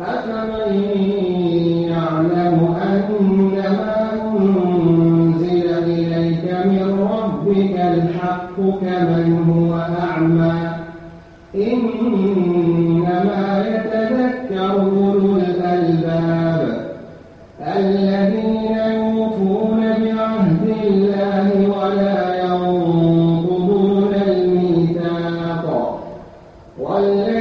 أفمن يعلم أنزل إليك من ربك الحق كمن هو أعمى إنما يتذكر أولو الألباب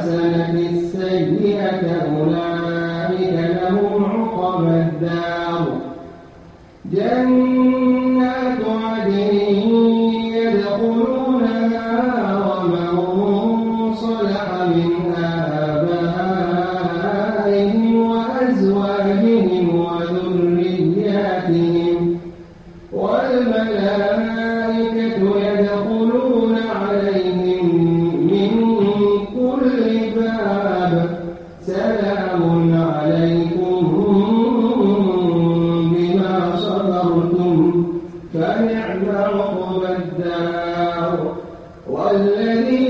بالحسنة السيئة أولئك لهم عقبى الدار. جنات الدار والذين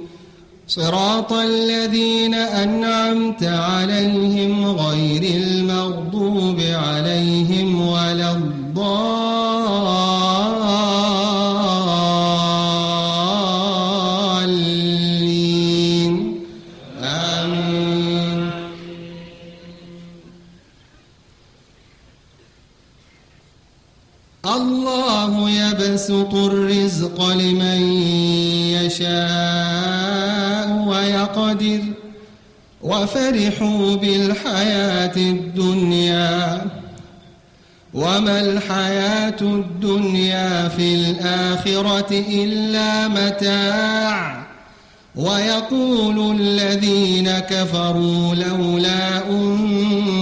صراط الذين أنعمت عليهم غير المغضوب عليهم ولا الضالين. آمين. الله يبسط الرزق لمن يشاء. وفرحوا بالحياة الدنيا. وما الحياة الدنيا في الآخرة إلا متاع. ويقول الذين كفروا لولا أنزل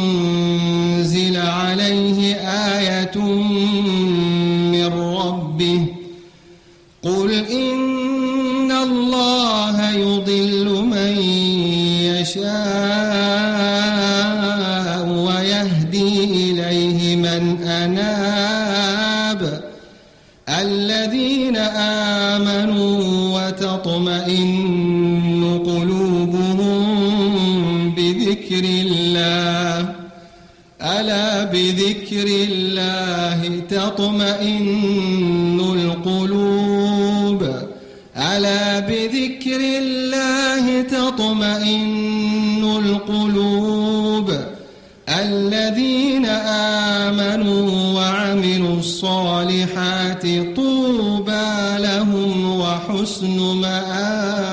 أناب الذين آمنوا وتطمئن قلوبهم بذكر الله. ألا بذكر الله تطمئن القلوب؟ ألا بذكر الله تطمئن القلوب؟ الذين آمنوا وعملوا الصالحات طوبى لهم وحسن مآب.